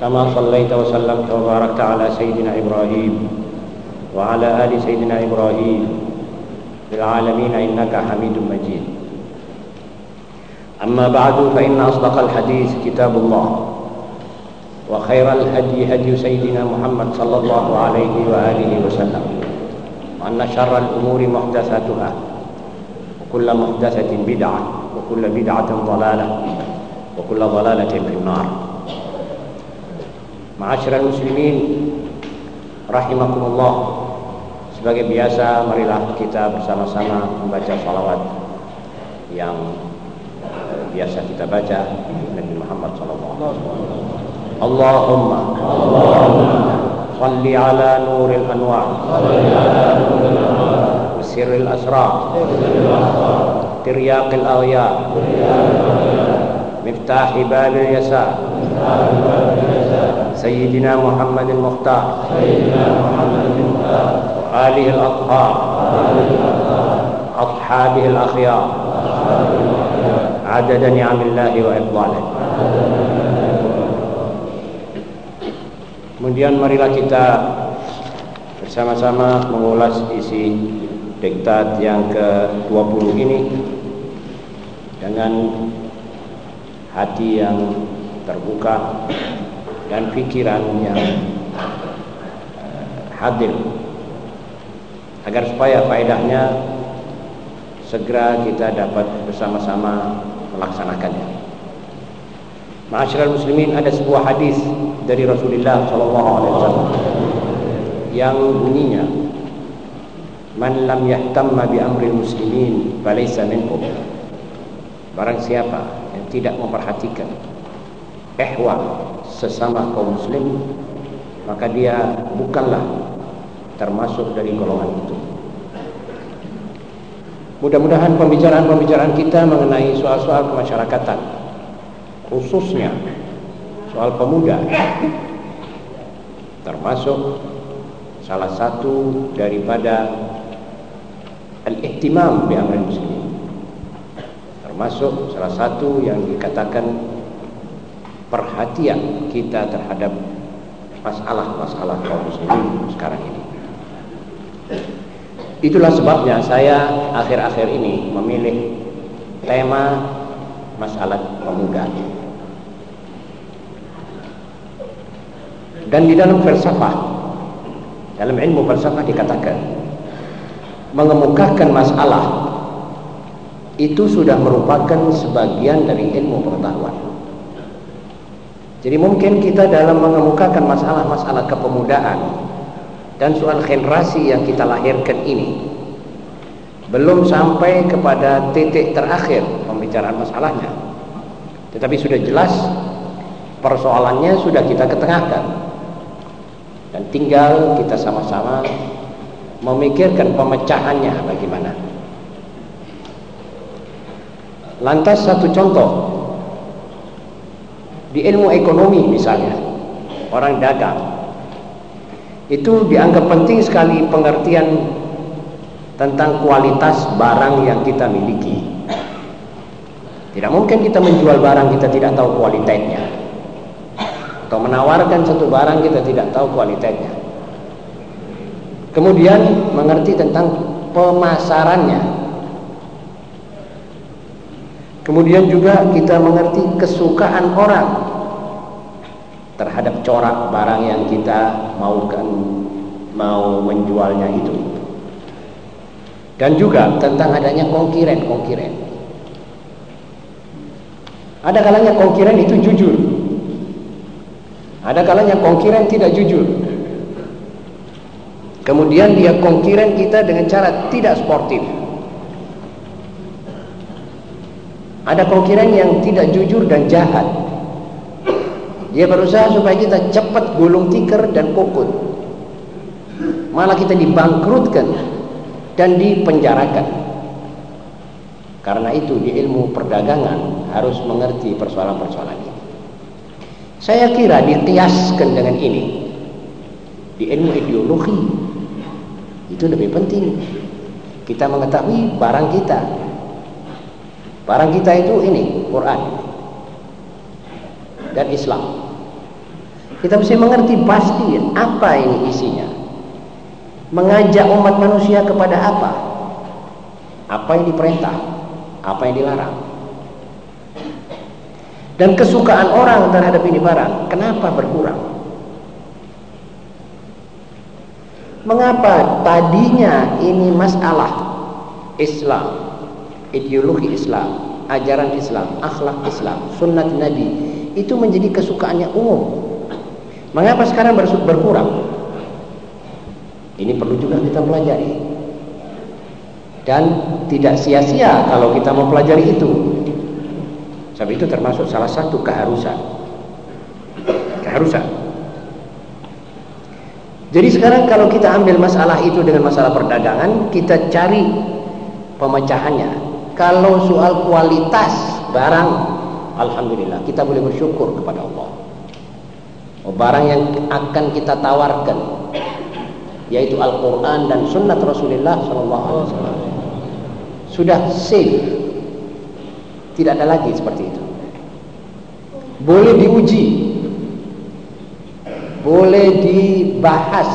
كما صليت وسلمت وباركت على سيدنا إبراهيم وعلى آل سيدنا إبراهيم في العالمين إنك حميد مجيد. أما بعد فإن أصدق الحديث كتاب الله وخير الهدي هدي سيدنا محمد صلى الله عليه وآله وسلم وأن شر الأمور محدثاتها وكل محدثة بدعة وكل بدعة ضلالة وكل ضلالة في النار. Ma'asyiral muslimin rahimakumullah. Sebagai biasa marilah kita bersama-sama membaca salawat yang eh, biasa kita baca Nabi Muhammad sallallahu alaihi wasallam. Allahumma Allahumma shalli ala nuril anwar salli ala nuril anwar sirril asrar tiryaqil miftah ibadil yasa. babil yasar سيدنا محمد المختار وآله الأطهار أصحابه الأخيار عدد نعم الله وإفضاله Kemudian marilah kita bersama-sama mengulas isi diktat yang ke-20 ini dengan hati yang terbuka dan pikiran yang hadir agar supaya faedahnya segera kita dapat bersama-sama melaksanakannya. Ma'asyiral muslimin ada sebuah hadis dari Rasulullah sallallahu alaihi wasallam yang bunyinya Man lam yahtamma bi amril muslimin falaysa minhum. Barang siapa yang tidak memperhatikan ehwal sesama kaum muslim maka dia bukanlah termasuk dari golongan itu. Mudah-mudahan pembicaraan-pembicaraan kita mengenai soal-soal kemasyarakatan khususnya soal pemuda termasuk salah satu daripada al-ihtimam bi amri muslimin termasuk salah satu yang dikatakan perhatian kita terhadap masalah-masalah kaum muslimin sekarang ini. Itulah sebabnya saya akhir-akhir ini memilih tema masalah pemuda. Dan di dalam filsafah dalam ilmu filsafah dikatakan mengemukakan masalah itu sudah merupakan sebagian dari ilmu pengetahuan jadi mungkin kita dalam mengemukakan masalah-masalah kepemudaan dan soal generasi yang kita lahirkan ini belum sampai kepada titik terakhir pembicaraan masalahnya. Tetapi sudah jelas persoalannya sudah kita ketengahkan dan tinggal kita sama-sama memikirkan pemecahannya bagaimana. Lantas satu contoh di ilmu ekonomi misalnya orang dagang itu dianggap penting sekali pengertian tentang kualitas barang yang kita miliki. Tidak mungkin kita menjual barang kita tidak tahu kualitasnya. Atau menawarkan satu barang kita tidak tahu kualitasnya. Kemudian mengerti tentang pemasarannya kemudian juga kita mengerti kesukaan orang terhadap corak barang yang kita maukan mau menjualnya itu dan juga tentang adanya konkiren-konkiren ada kalanya konkiren itu jujur ada kalanya konkiren tidak jujur. Kemudian dia konkiren kita dengan cara tidak sportif. Ada konkiren yang tidak jujur dan jahat. Dia berusaha supaya kita cepat gulung tikar dan kokut. Malah kita dibangkrutkan dan dipenjarakan. Karena itu di ilmu perdagangan harus mengerti persoalan-persoalan ini. Saya kira dikiaskan dengan ini di ilmu ideologi itu lebih penting. Kita mengetahui barang kita. Barang kita itu ini Quran dan Islam. Kita mesti mengerti pasti apa ini isinya. Mengajak umat manusia kepada apa? Apa yang diperintah? Apa yang dilarang? Dan kesukaan orang terhadap ini barang, kenapa berkurang? Mengapa tadinya ini masalah Islam, ideologi Islam, ajaran Islam, akhlak Islam, sunnah Nabi itu menjadi kesukaannya umum. Mengapa sekarang berkurang? Ini perlu juga kita pelajari. Dan tidak sia-sia kalau kita mempelajari itu. Sebab itu termasuk salah satu keharusan. Keharusan. Jadi sekarang kalau kita ambil masalah itu dengan masalah perdagangan, kita cari pemecahannya. Kalau soal kualitas barang, alhamdulillah kita boleh bersyukur kepada Allah. Oh, barang yang akan kita tawarkan yaitu Al-Qur'an dan sunnah Rasulullah wasallam. Sudah safe tidak ada lagi seperti itu. Boleh diuji. Boleh dibahas.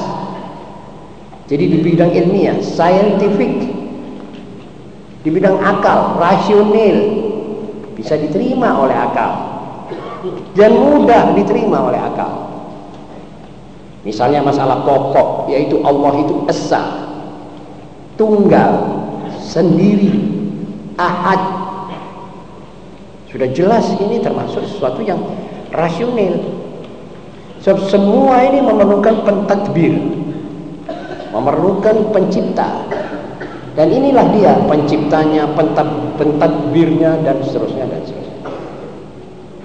Jadi di bidang ilmiah, scientific, di bidang akal, rasional, bisa diterima oleh akal. Dan mudah diterima oleh akal. Misalnya masalah pokok, yaitu Allah itu esa, tunggal, sendiri, ahad, sudah jelas ini termasuk sesuatu yang rasional. Sebab semua ini memerlukan pentadbir. Memerlukan pencipta. Dan inilah dia penciptanya, pentad, pentadbirnya dan seterusnya dan seterusnya.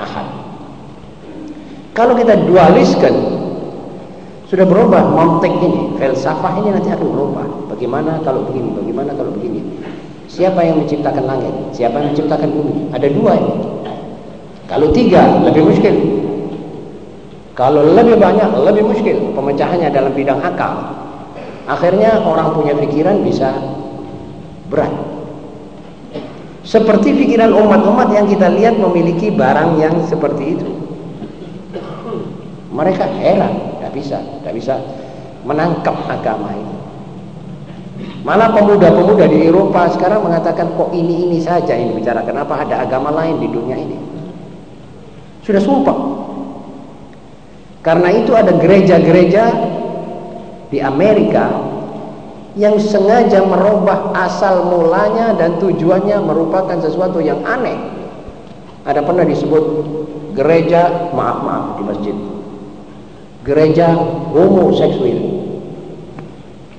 Ahad. Kalau kita dualiskan sudah berubah mantek ini, filsafah ini nanti akan berubah. Bagaimana kalau begini, bagaimana kalau begini. Siapa yang menciptakan langit? Siapa yang menciptakan bumi? Ada dua ini. Kalau tiga, lebih muskil. Kalau lebih banyak, lebih muskil. Pemecahannya dalam bidang akal. Akhirnya orang punya pikiran bisa berat. Seperti pikiran umat-umat yang kita lihat memiliki barang yang seperti itu. Mereka heran, tidak bisa, tidak bisa menangkap agama ini. Malah pemuda-pemuda di Eropa sekarang mengatakan kok ini-ini saja yang bicara. Kenapa ada agama lain di dunia ini? Sudah sumpah. Karena itu ada gereja-gereja di Amerika yang sengaja merubah asal mulanya dan tujuannya merupakan sesuatu yang aneh. Ada pernah disebut gereja maaf-maaf di masjid. Gereja homoseksual.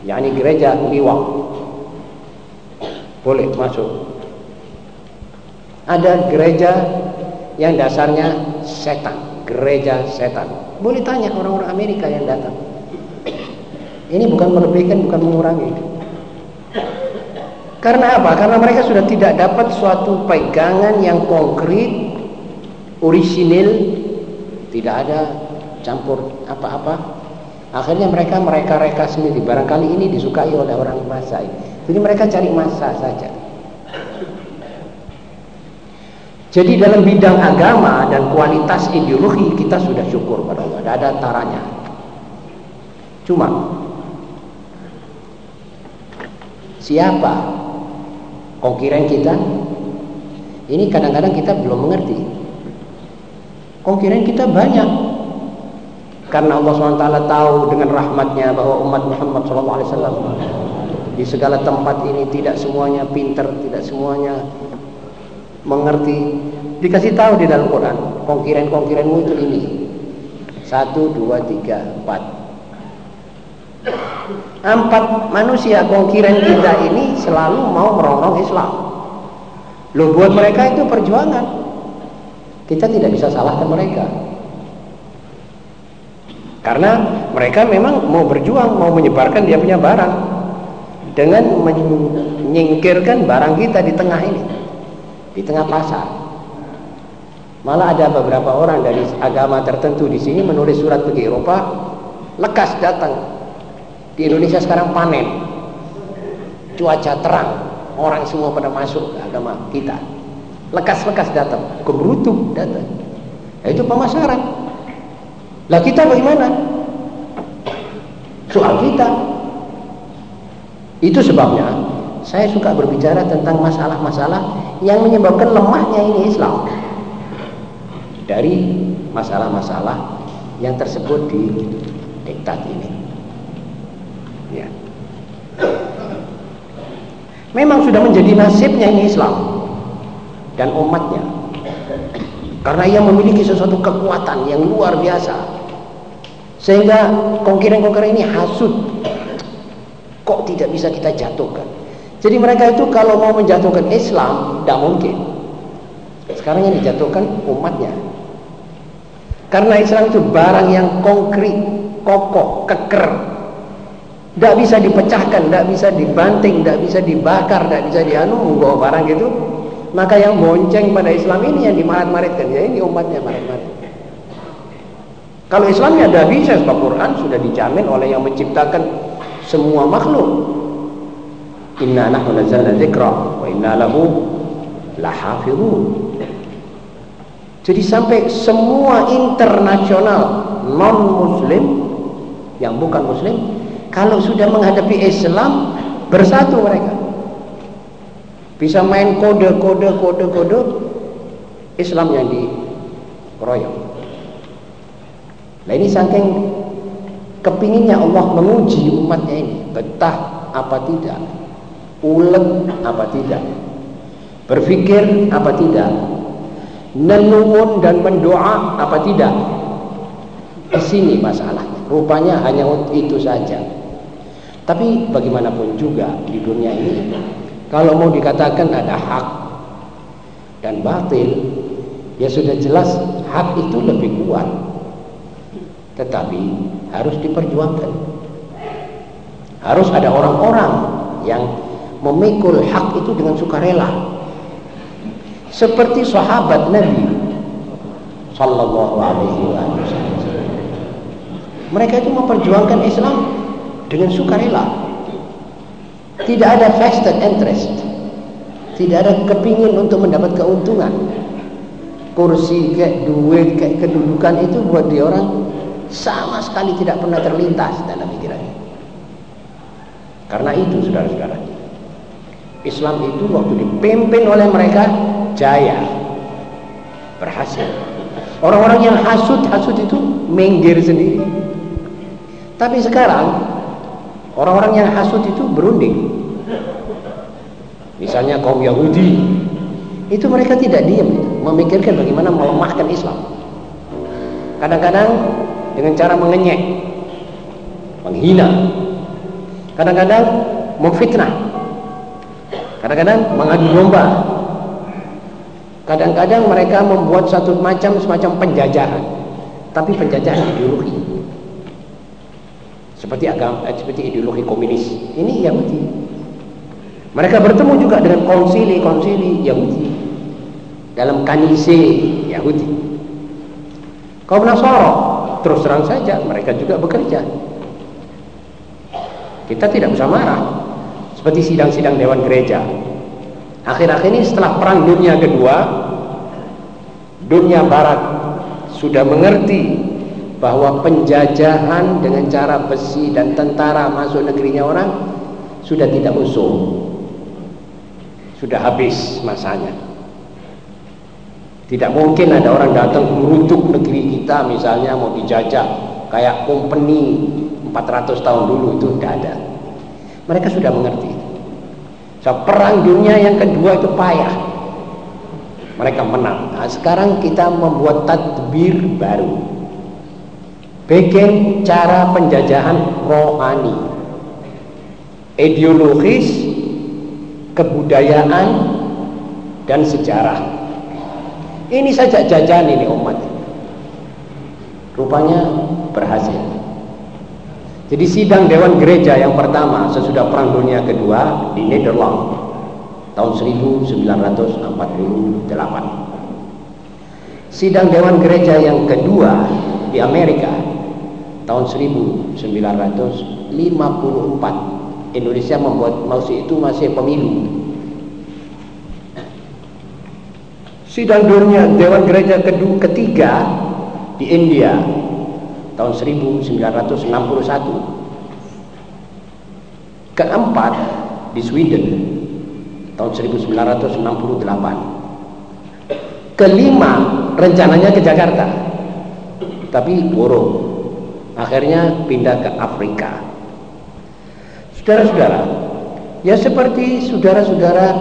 Yakni gereja liwak boleh masuk. Ada gereja yang dasarnya setan gereja setan. Boleh tanya orang-orang Amerika yang datang ini bukan melebihkan bukan mengurangi karena apa? karena mereka sudah tidak dapat suatu pegangan yang konkret orisinil tidak ada campur apa-apa Akhirnya mereka mereka-reka sendiri. Barangkali ini disukai oleh orang masa. Jadi mereka cari masa saja. Jadi dalam bidang agama dan kualitas ideologi kita sudah syukur pada Allah. Tidak ada taranya. Cuma siapa konkuren kita? Ini kadang-kadang kita belum mengerti. Konkuren kita banyak karena Allah SWT tahu dengan rahmatnya bahwa umat Muhammad SAW di segala tempat ini tidak semuanya pinter, tidak semuanya mengerti. Dikasih tahu di dalam Quran, kongkiran-kongkiranmu itu ini. Satu, dua, tiga, empat. Empat manusia kongkiran kita ini selalu mau merongrong Islam. Loh buat mereka itu perjuangan. Kita tidak bisa salahkan mereka. Karena mereka memang mau berjuang, mau menyebarkan dia punya barang dengan menyingkirkan barang kita di tengah ini, di tengah pasar. Malah ada beberapa orang dari agama tertentu di sini menulis surat pergi Eropa, lekas datang. Di Indonesia sekarang panen, cuaca terang, orang semua pada masuk ke agama kita. Lekas-lekas datang, keberutuk datang. Itu pemasaran. Lah kita bagaimana? Soal kita. Itu sebabnya saya suka berbicara tentang masalah-masalah yang menyebabkan lemahnya ini Islam. Dari masalah-masalah yang tersebut di diktat ini. Ya. Memang sudah menjadi nasibnya ini Islam dan umatnya. Karena ia memiliki sesuatu kekuatan yang luar biasa sehingga kongkiran-kongkiran ini hasut. Kok tidak bisa kita jatuhkan? Jadi mereka itu kalau mau menjatuhkan Islam, tidak mungkin. Sekarang yang dijatuhkan umatnya. Karena Islam itu barang yang konkret, kokoh, keker. Tidak bisa dipecahkan, tidak bisa dibanting, tidak bisa dibakar, tidak bisa dianu, membawa barang gitu. Maka yang bonceng pada Islam ini yang dimarat-maritkan, ya ini umatnya marat-marit. Kalau Islamnya ada bisa sebab Quran sudah dijamin oleh yang menciptakan semua makhluk. Inna nahnu nazzalna dzikra wa inna lahu lahafizun. Jadi sampai semua internasional non muslim yang bukan muslim kalau sudah menghadapi Islam bersatu mereka. Bisa main kode kode kode kode Islam yang dikeroyok. Nah ini saking kepinginnya Allah menguji umatnya ini. Betah apa tidak? Ulet apa tidak? Berpikir apa tidak? Nenuun dan mendoa apa tidak? Di sini masalahnya. Rupanya hanya itu saja tapi bagaimanapun juga di dunia ini kalau mau dikatakan ada hak dan batil ya sudah jelas hak itu lebih kuat. Tetapi harus diperjuangkan. Harus ada orang-orang yang memikul hak itu dengan sukarela. Seperti sahabat Nabi sallallahu alaihi wasallam. Mereka itu memperjuangkan Islam dengan sukarela tidak ada vested interest tidak ada kepingin untuk mendapat keuntungan kursi kayak duit kayak kedudukan itu buat dia orang sama sekali tidak pernah terlintas dalam pikirannya. Karena itu saudara-saudara, Islam itu waktu dipimpin oleh mereka jaya, berhasil. Orang-orang yang hasut-hasut itu minggir sendiri. Tapi sekarang orang-orang yang hasut itu berunding. Misalnya kaum Yahudi, itu mereka tidak diam, memikirkan bagaimana melemahkan Islam. Kadang-kadang dengan cara mengenyek, menghina, kadang-kadang memfitnah, kadang-kadang mengadu domba, kadang-kadang mereka membuat satu macam semacam penjajahan, tapi penjajahan ideologi, seperti agama, eh, seperti ideologi komunis. Ini Yahudi. Mereka bertemu juga dengan konsili-konsili Yahudi dalam kanise Yahudi. Kaum Nasara terus terang saja mereka juga bekerja kita tidak bisa marah seperti sidang-sidang Dewan Gereja akhir-akhir ini setelah perang dunia kedua dunia barat sudah mengerti bahwa penjajahan dengan cara besi dan tentara masuk negerinya orang sudah tidak usul sudah habis masanya tidak mungkin ada orang datang merutuk negeri kita misalnya mau dijajah kayak company 400 tahun dulu itu tidak ada. Mereka sudah mengerti. So, perang dunia yang kedua itu payah. Mereka menang. Nah, sekarang kita membuat tadbir baru. Bikin cara penjajahan rohani. Ideologis, kebudayaan, dan sejarah ini saja jajan ini umat. Rupanya berhasil. Jadi sidang Dewan Gereja yang pertama sesudah Perang Dunia Kedua di Nederland tahun 1948. Sidang Dewan Gereja yang kedua di Amerika tahun 1954. Indonesia membuat masih itu masih pemilu. Sidang dunia Dewan Gereja kedua ketiga di India tahun 1961 keempat di Sweden tahun 1968 kelima rencananya ke Jakarta tapi buruk akhirnya pindah ke Afrika. Saudara-saudara ya seperti saudara-saudara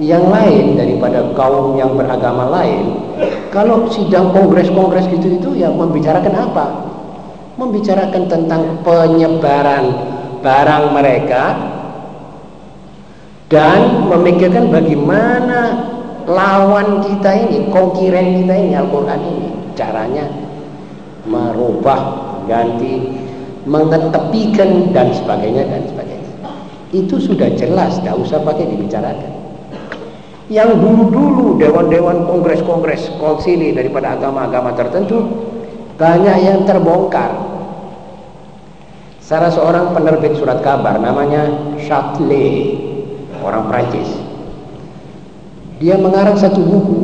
yang lain daripada kaum yang beragama lain kalau sidang kongres-kongres gitu itu ya membicarakan apa? Membicarakan tentang penyebaran barang mereka dan memikirkan bagaimana lawan kita ini, konkuren kita ini Al-Quran ini. Caranya merubah, ganti, mengetepikan dan sebagainya dan sebagainya. Itu sudah jelas, tidak usah pakai dibicarakan. Yang dulu-dulu dewan-dewan kongres-kongres konsili daripada agama-agama tertentu banyak yang terbongkar. Salah seorang penerbit surat kabar namanya Châtelet, orang Prancis. Dia mengarang satu buku.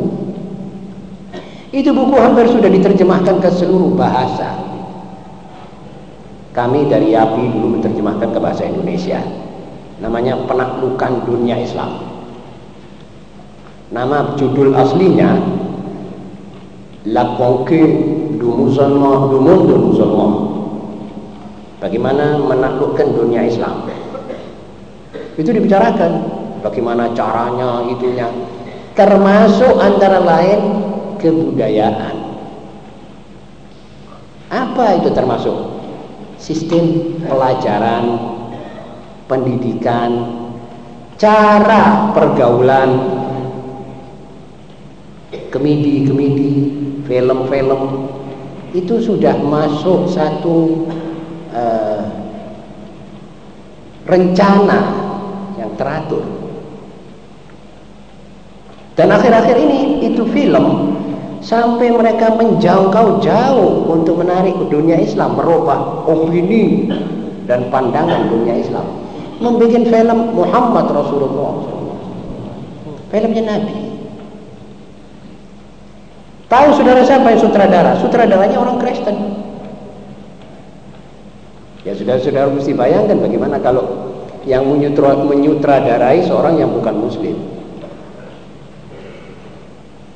Itu buku hampir sudah diterjemahkan ke seluruh bahasa. Kami dari API dulu menerjemahkan ke bahasa Indonesia. Namanya Penaklukan Dunia Islam. Nama judul aslinya La Conquête du bagaimana menaklukkan dunia Islam? Itu dibicarakan. Bagaimana caranya itunya? Termasuk antara lain kebudayaan. Apa itu termasuk sistem pelajaran pendidikan cara pergaulan kemidi-kemidi film-film itu sudah masuk satu uh, rencana yang teratur. Dan akhir-akhir ini itu film sampai mereka menjangkau jauh untuk menarik dunia Islam merubah opini dan pandangan dunia Islam membuat film Muhammad Rasulullah filmnya Nabi Tahu saudara siapa yang sutradara? Sutradaranya orang Kristen. Ya saudara-saudara mesti bayangkan bagaimana kalau yang menyutradarai seorang yang bukan muslim.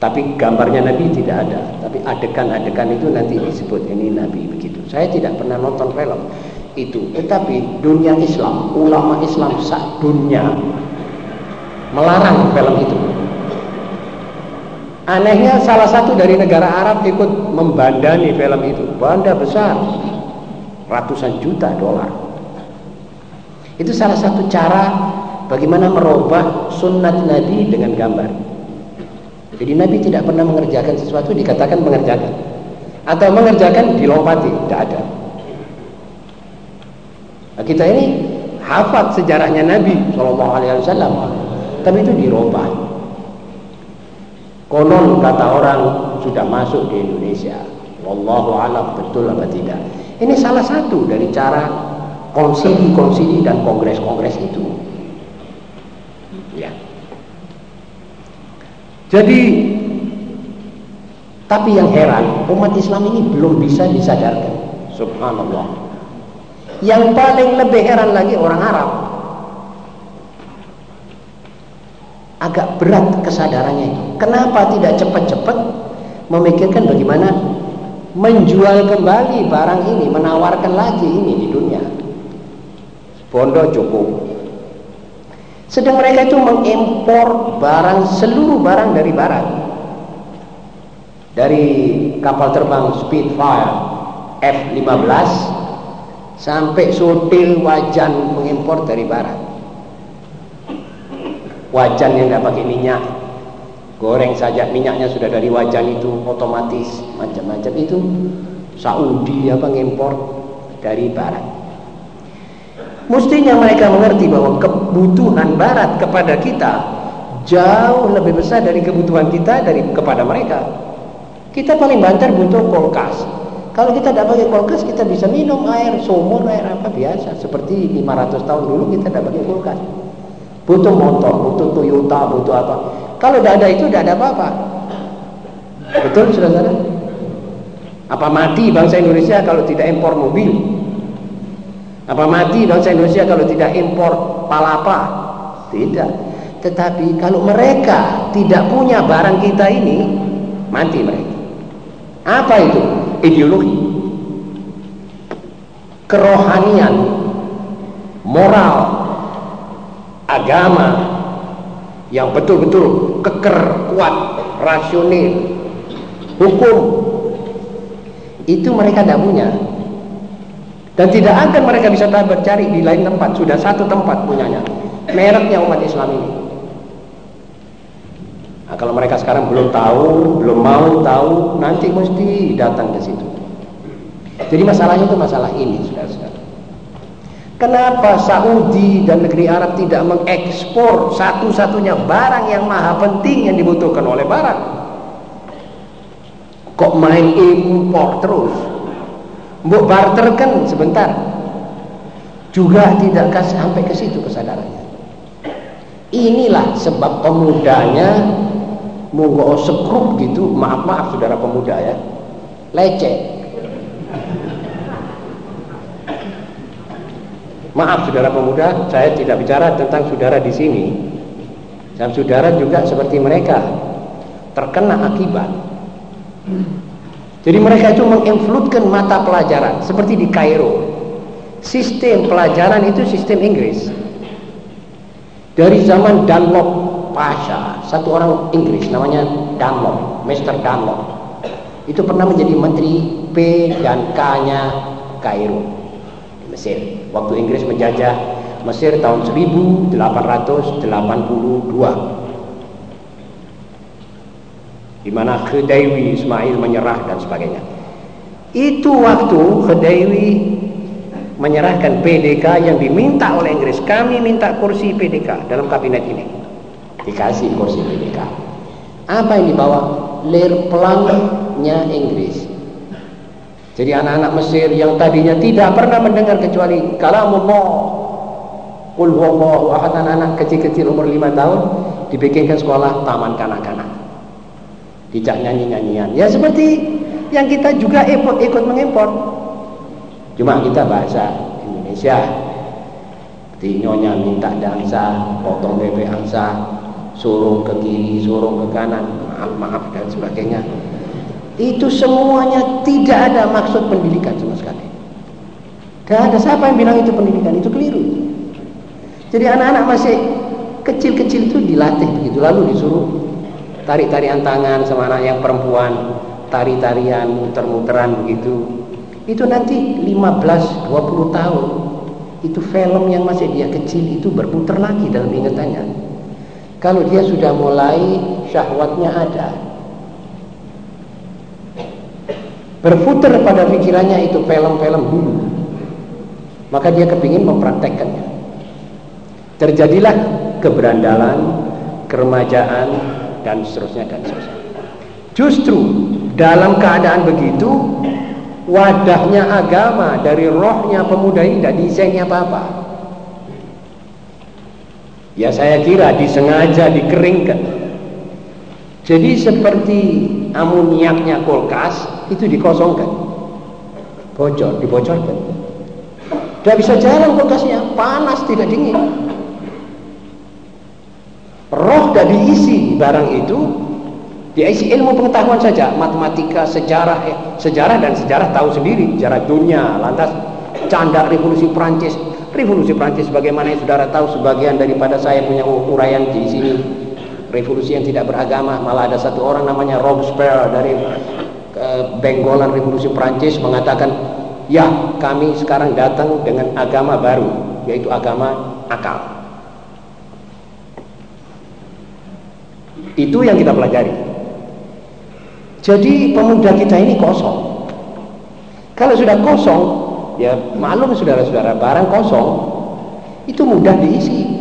Tapi gambarnya Nabi tidak ada. Tapi adegan-adegan itu nanti disebut ini Nabi begitu. Saya tidak pernah nonton film itu. Tetapi dunia Islam, ulama Islam sak dunia melarang film itu. Anehnya salah satu dari negara Arab ikut membandani film itu. Banda besar. Ratusan juta dolar. Itu salah satu cara bagaimana merubah sunnat Nabi dengan gambar. Jadi Nabi tidak pernah mengerjakan sesuatu dikatakan mengerjakan. Atau mengerjakan dilompati. Tidak ada. Nah, kita ini hafat sejarahnya Nabi SAW. Tapi itu dirubah. Konon kata orang sudah masuk di Indonesia. Wallahu alam betul apa tidak. Ini salah satu dari cara konsili-konsili dan kongres-kongres itu. Ya. Jadi tapi yang heran, umat Islam ini belum bisa disadarkan. Subhanallah. Yang paling lebih heran lagi orang Arab. agak berat kesadarannya itu. Kenapa tidak cepat-cepat memikirkan bagaimana menjual kembali barang ini, menawarkan lagi ini di dunia. Bondo cukup. Sedang mereka itu mengimpor barang seluruh barang dari barat. Dari kapal terbang Spitfire F-15 sampai sotil wajan mengimpor dari barat wajan yang tidak pakai minyak goreng saja minyaknya sudah dari wajan itu otomatis macam-macam itu Saudi apa ngimpor dari barat Mestinya mereka mengerti bahwa kebutuhan barat kepada kita jauh lebih besar dari kebutuhan kita dari kepada mereka. Kita paling banter butuh kulkas. Kalau kita tidak pakai kulkas, kita bisa minum air sumur, air apa biasa. Seperti 500 tahun dulu kita tidak pakai kulkas. Butuh motor, butuh Toyota, butuh apa. Kalau tidak ada itu, tidak ada apa-apa. Betul, saudara-saudara? Apa mati bangsa Indonesia kalau tidak impor mobil? Apa mati bangsa Indonesia kalau tidak impor palapa? Tidak. Tetapi kalau mereka tidak punya barang kita ini, mati mereka. Apa itu? Ideologi. Kerohanian, moral, agama yang betul-betul keker, kuat, rasional, hukum itu mereka tidak punya dan tidak akan mereka bisa bercari di lain tempat. Sudah satu tempat punyanya. Mereknya umat Islam ini. Nah, kalau mereka sekarang belum tahu, belum mau tahu, nanti mesti datang ke situ. Jadi masalahnya itu masalah ini, saudara-saudara. Kenapa Saudi dan negeri Arab tidak mengekspor satu-satunya barang yang maha penting yang dibutuhkan oleh Barat? Kok main impor terus? Mbok barterkan sebentar. Juga tidak sampai ke situ kesadarannya. Inilah sebab pemudanya monggo sekrup gitu, maaf-maaf saudara pemuda ya. Lecet. Maaf saudara pemuda, saya tidak bicara tentang saudara di sini. Dan saudara juga seperti mereka terkena akibat. Jadi mereka itu menginflutkan mata pelajaran seperti di Kairo. Sistem pelajaran itu sistem Inggris. Dari zaman Dunlop Pasha, satu orang Inggris namanya Dunlop, Mr. Dunlop. Itu pernah menjadi menteri P dan K-nya Kairo di Mesir. Waktu Inggris menjajah Mesir tahun 1882 di mana Khedaiwi Ismail menyerah dan sebagainya. Itu waktu Khedaiwi menyerahkan PDK yang diminta oleh Inggris. Kami minta kursi PDK dalam kabinet ini. Dikasih kursi PDK. Apa yang dibawa? Lir pelangnya Inggris. Jadi anak-anak Mesir yang tadinya tidak pernah mendengar kecuali kalamullah. Qul huwallahu ahad anak-anak kecil-kecil umur 5 tahun dibikinkan sekolah taman kanak-kanak tidak nyanyi-nyanyian. Ya seperti yang kita juga ikut, ikut mengimpor. Cuma kita bahasa Indonesia. Seperti nyonya minta dansa, potong bebek angsa, suruh ke kiri, suruh ke kanan, maaf-maaf dan sebagainya. Itu semuanya tidak ada maksud pendidikan sama sekali. Tidak ada siapa yang bilang itu pendidikan, itu keliru. Jadi anak-anak masih kecil-kecil itu dilatih begitu, lalu disuruh tarik-tarian tangan sama anak yang perempuan. Tari-tarian muter-muteran begitu itu nanti 15-20 tahun. Itu film yang masih dia kecil itu berputar lagi dalam ingatannya. Kalau dia sudah mulai syahwatnya ada. Berputar pada pikirannya itu film-film dulu. Maka dia kepingin mempraktekkannya terjadilah keberandalan keremajaan dan seterusnya dan seterusnya. Justru dalam keadaan begitu wadahnya agama dari rohnya pemuda ini tidak disennya apa-apa. Ya saya kira disengaja dikeringkan. Jadi seperti amoniaknya kulkas itu dikosongkan. Bocor, dibocorkan. Tidak bisa jalan kulkasnya, panas tidak dingin roh dan diisi barang itu diisi ilmu pengetahuan saja matematika sejarah eh, sejarah dan sejarah tahu sendiri sejarah dunia lantas canda revolusi Prancis revolusi Prancis bagaimana yang saudara tahu sebagian daripada saya punya uraian di sini. Revolusi yang tidak beragama malah ada satu orang namanya Robespierre dari eh, Benggolan revolusi Prancis mengatakan ya kami sekarang datang dengan agama baru yaitu agama akal Itu yang kita pelajari. Jadi pemuda kita ini kosong. Kalau sudah kosong, ya maklum saudara-saudara, barang kosong Itu mudah diisi.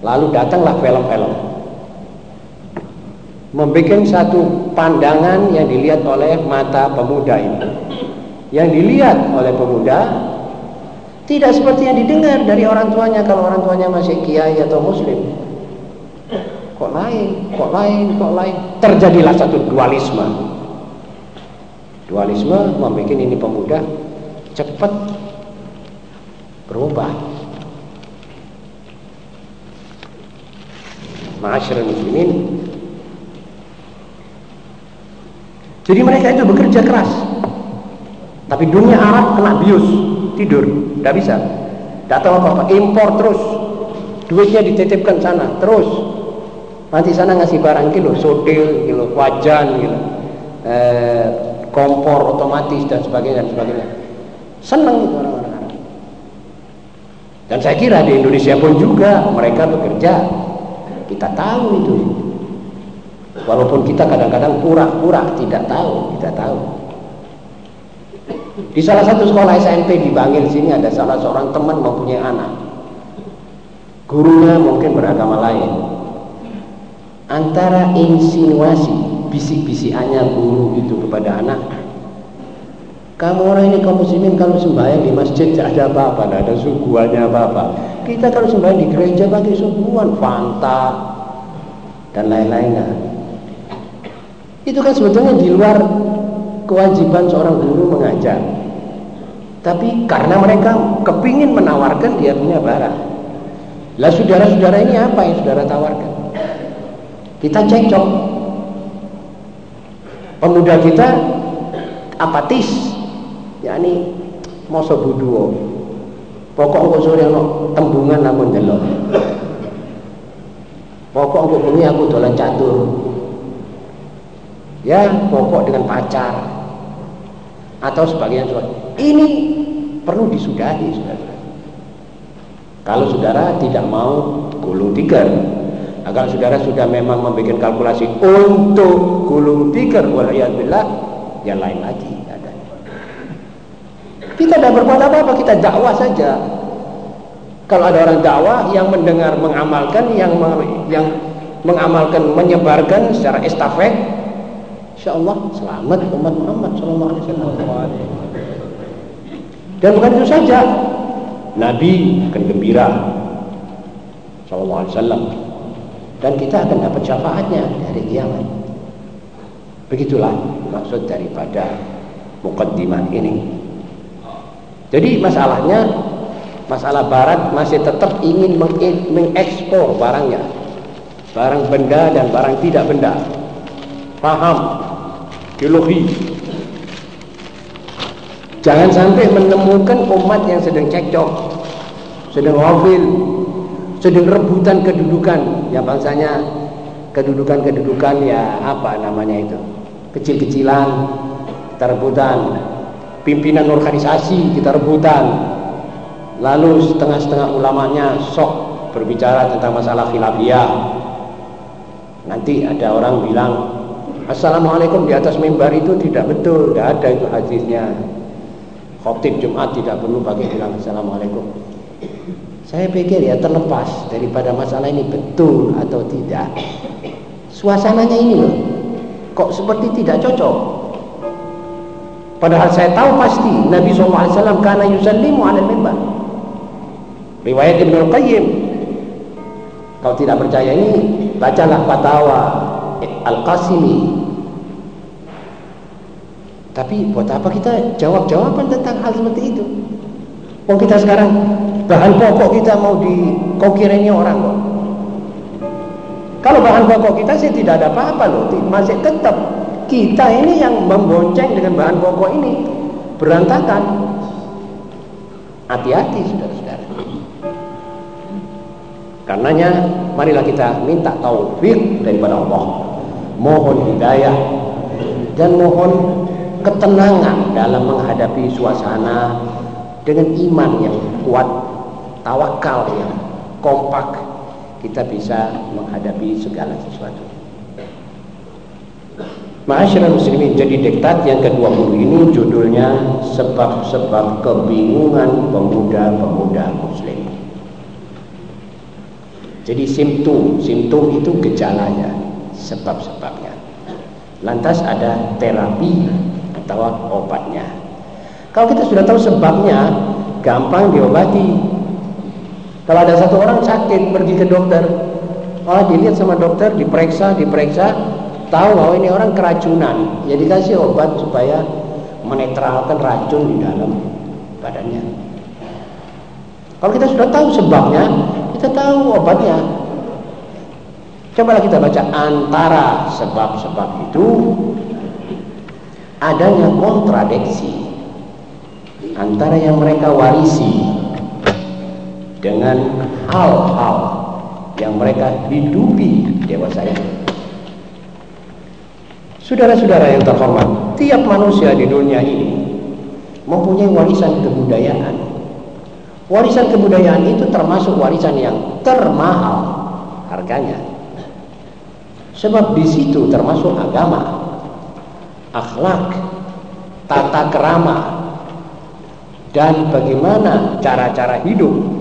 Lalu datanglah film-film. Membuat satu pandangan yang dilihat oleh mata pemuda ini. Yang dilihat oleh pemuda tidak seperti yang didengar dari orang tuanya kalau orang tuanya masih kiai atau muslim. Kok lain, kok lain, kok lain. Terjadilah satu dualisme. Dualisme membuat ini pemuda cepat berubah. Ma'asyiral muslimin. Jadi mereka itu bekerja keras. Tapi dunia Arab kena bius, tidur, tidak bisa. Datang apa-apa, impor terus. Duitnya dititipkan sana, terus. Nanti sana ngasih barang kilo, sotil, kilo, wajan, kilo, eh, kompor otomatis dan sebagainya, dan sebagainya. Senang itu orang-orang. Dan saya kira di Indonesia pun juga mereka bekerja. Kita tahu itu. Walaupun kita kadang-kadang pura-pura tidak tahu, tidak tahu. Di salah satu sekolah SMP di Bangil sini ada salah seorang teman mempunyai anak. Gurunya mungkin beragama lain. Antara insinuasi, bisik-bisikannya guru itu kepada anak. Kamu orang ini kaum muslimin kalau sembahyang di masjid tidak ada apa-apa, tidak ada suguhannya apa-apa. Kita kalau sembahyang di gereja pakai suguhan, fanta dan lain-lainnya. Itu kan sebetulnya di luar kewajiban seorang guru mengajar. Tapi karena mereka kepingin menawarkan dia punya barang. Lah saudara-saudara ini apa yang saudara tawarkan? Kita cekcok. Pemuda kita apatis. yakni moso buduo. Pokok engko sore ono tembungan aku ndelok. Pokok engko bengi aku dolan catur. Ya, pokok dengan pacar atau sebagian ini perlu disudahi saudara kalau saudara tidak mau gulung tikar nah, kalau saudara sudah memang membuat kalkulasi untuk gulung tikar waliyadillah yang lain lagi ada. kita tidak berbuat apa-apa kita dakwah saja kalau ada orang dakwah yang mendengar mengamalkan yang yang mengamalkan menyebarkan secara estafet Insya Allah selamat umat Muhammad Sallallahu Alaihi Wasallam. Dan bukan itu saja, Nabi akan gembira Sallallahu Alaihi Wasallam dan kita akan dapat syafaatnya dari kiamat. Begitulah maksud daripada mukaddimah ini. Jadi masalahnya masalah barat masih tetap ingin mengekspor barangnya. Barang benda dan barang tidak benda. Paham teologi jangan sampai menemukan umat yang sedang cekcok sedang wafil sedang rebutan kedudukan. Yang bangsanya kedudukan-kedudukan ya apa namanya itu? Kecil-kecilan kita rebutan. Pimpinan organisasi kita rebutan. Lalu setengah-setengah ulamanya sok berbicara tentang masalah khilafiyah. Nanti ada orang bilang Assalamualaikum di atas mimbar itu tidak betul, tidak ada itu hadisnya. Khotib Jumat tidak perlu pakai bilang Assalamualaikum. Saya pikir ya terlepas daripada masalah ini betul atau tidak. Suasananya ini loh, kok seperti tidak cocok. Padahal saya tahu pasti Nabi SAW karena yusallimu ala mimbar. Riwayat Ibn Al-Qayyim. Kalau tidak percaya ini, bacalah fatwa Al-Qasimi tapi buat apa kita jawab-jawaban tentang hal seperti itu? Oh kita sekarang bahan pokok kita mau dikokireni orang kok. Kalau bahan pokok kita sih tidak ada apa-apa loh, masih tetap kita ini yang membonceng dengan bahan pokok ini berantakan. Hati-hati saudara-saudara. Karenanya marilah kita minta taufik daripada Allah. Mohon hidayah dan mohon ketenangan dalam menghadapi suasana dengan iman yang kuat, tawakal yang kompak, kita bisa menghadapi segala sesuatu. Masyarakat muslimin jadi diktat yang ke-20 ini judulnya sebab-sebab kebingungan pemuda-pemuda muslim. Jadi simptom, simptom itu gejalanya, sebab-sebabnya. Lantas ada terapi atau obatnya. Kalau kita sudah tahu sebabnya, gampang diobati. Kalau ada satu orang sakit pergi ke dokter, oh dilihat sama dokter, diperiksa, diperiksa, tahu bahwa ini orang keracunan, ya dikasih obat supaya menetralkan racun di dalam badannya. Kalau kita sudah tahu sebabnya, kita tahu obatnya. Cobalah kita baca antara sebab-sebab itu adanya kontradiksi antara yang mereka warisi dengan hal-hal yang mereka hidupi dewasa itu. Saudara-saudara yang terhormat, tiap manusia di dunia ini mempunyai warisan kebudayaan. Warisan kebudayaan itu termasuk warisan yang termahal harganya. Sebab di situ termasuk agama, akhlak, tata kerama, dan bagaimana cara-cara hidup.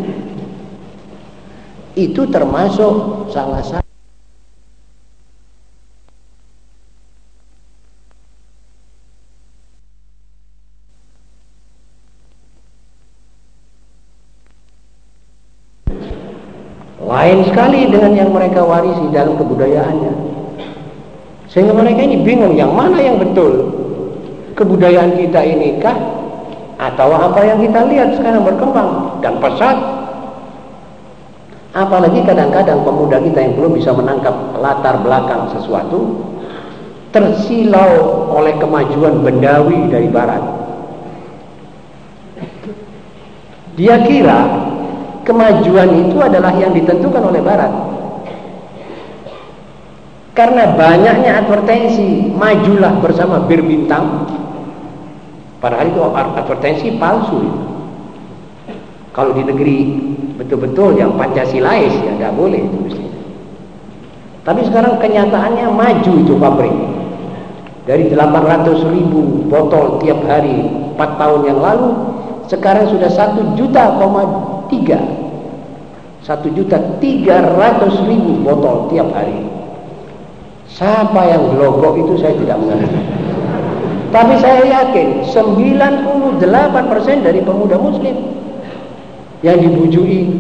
Itu termasuk salah satu. Lain sekali dengan yang mereka warisi dalam kebudayaannya. Sehingga mereka ini bingung yang mana yang betul. Kebudayaan kita ini kah? Atau apa yang kita lihat sekarang berkembang dan pesat apalagi kadang-kadang pemuda kita yang belum bisa menangkap latar belakang sesuatu tersilau oleh kemajuan bendawi dari barat. Dia kira kemajuan itu adalah yang ditentukan oleh barat. Karena banyaknya advertensi majulah bersama bir bintang. Padahal itu advertensi palsu. Kalau di negeri betul-betul yang Pancasilais ya tidak boleh itu tapi sekarang kenyataannya maju itu pabrik. Dari 800 ribu botol tiap hari 4 tahun yang lalu sekarang sudah 1 juta tiga. Satu juta tiga ratus ribu botol tiap hari. Siapa yang gelogok itu saya tidak mengerti. Tapi saya yakin 98% dari pemuda muslim yang dibujui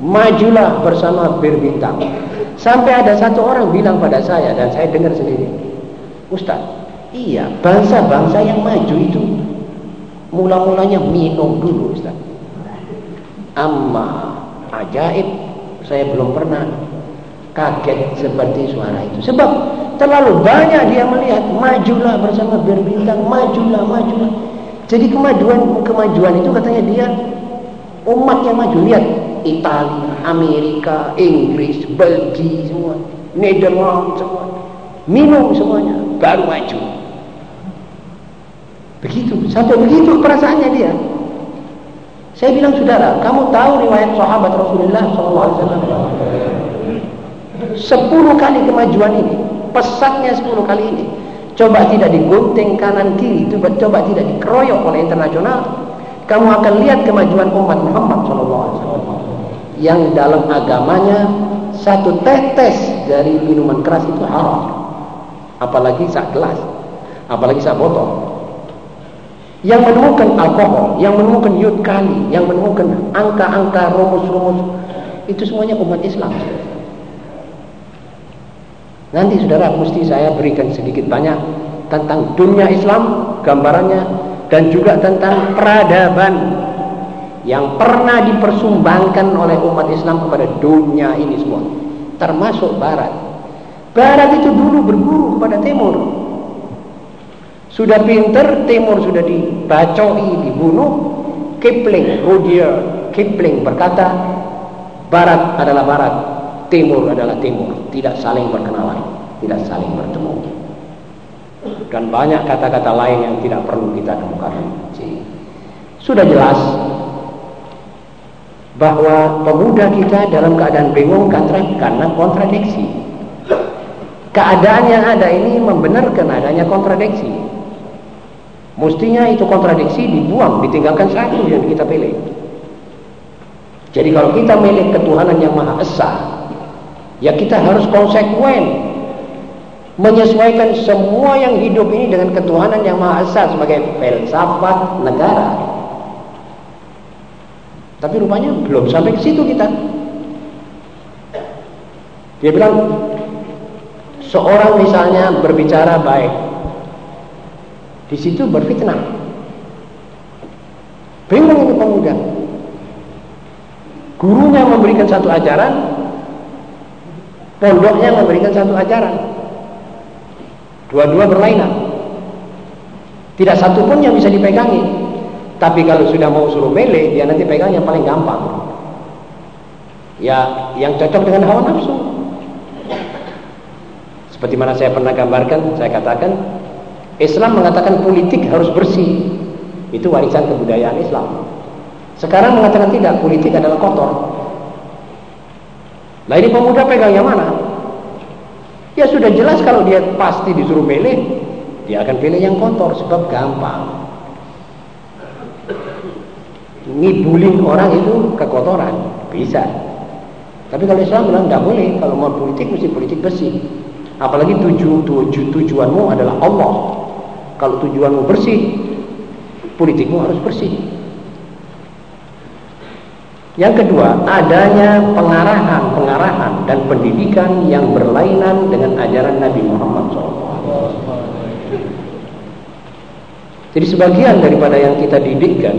majulah bersama bir bintang sampai ada satu orang bilang pada saya dan saya dengar sendiri Ustaz iya bangsa-bangsa yang maju itu mula-mulanya minum dulu Ustaz. Amma ajaib saya belum pernah kaget seperti suara itu. Sebab terlalu banyak dia melihat majulah bersama berbintang majulah majulah. Jadi kemajuan kemajuan itu katanya dia umat yang maju lihat. Italia, Amerika, Inggris, Belgia semua. Nederland semua. Minum semuanya. Baru maju. Begitu sampai begitu perasaannya dia. Saya bilang saudara, kamu tahu riwayat sahabat Rasulullah SAW? Sepuluh kali kemajuan ini, pesatnya sepuluh kali ini. Coba tidak digunting kanan kiri, coba tidak dikeroyok oleh internasional, kamu akan lihat kemajuan umat Muhammad SAW. Yang dalam agamanya satu tetes dari minuman keras itu haram. Apalagi sak gelas, apalagi sak botol yang menemukan alkohol, yang menemukan yud kali, yang menemukan angka-angka rumus-rumus itu semuanya umat Islam. Nanti saudara mesti saya berikan sedikit banyak tentang dunia Islam, gambarannya dan juga tentang peradaban yang pernah dipersumbangkan oleh umat Islam kepada dunia ini semua, termasuk Barat. Barat itu dulu berguru kepada Timur, sudah pinter, timur sudah dibacoi, dibunuh. Kipling, Rudyard Kipling berkata, Barat adalah Barat, Timur adalah Timur. Tidak saling berkenalan, tidak saling bertemu. Dan banyak kata-kata lain yang tidak perlu kita temukan. Sudah jelas bahwa pemuda kita dalam keadaan bingung karena kontradiksi. Keadaan yang ada ini membenarkan adanya kontradiksi. Mestinya itu kontradiksi dibuang, ditinggalkan satu yang kita pilih. Jadi kalau kita milih ketuhanan yang Maha Esa, Ya kita harus konsekuen menyesuaikan semua yang hidup ini dengan ketuhanan yang Maha Esa sebagai filsafat negara. Tapi rupanya belum sampai ke situ kita. Dia bilang seorang misalnya berbicara baik, di situ berfitnah. Bingung ini pemuda. Gurunya memberikan satu ajaran, pondoknya memberikan satu ajaran. Dua-dua berlainan. Tidak satu pun yang bisa dipegangi. Tapi kalau sudah mau suruh mele, dia nanti pegang yang paling gampang. Ya, yang cocok dengan hawa nafsu. Seperti mana saya pernah gambarkan, saya katakan, Islam mengatakan politik harus bersih. Itu warisan kebudayaan Islam. Sekarang mengatakan tidak, politik adalah kotor. Nah ini pemuda pegang yang mana? Ya sudah jelas kalau dia pasti disuruh pilih, dia akan pilih yang kotor sebab gampang. Ngibulin orang itu kekotoran, bisa. Tapi kalau Islam bilang tidak boleh, kalau mau politik mesti politik bersih. Apalagi tuju, tuju, tujuanmu adalah Allah. Kalau tujuanmu bersih, politikmu harus bersih. Yang kedua, adanya pengarahan-pengarahan dan pendidikan yang berlainan dengan ajaran Nabi Muhammad SAW. Jadi sebagian daripada yang kita didikkan,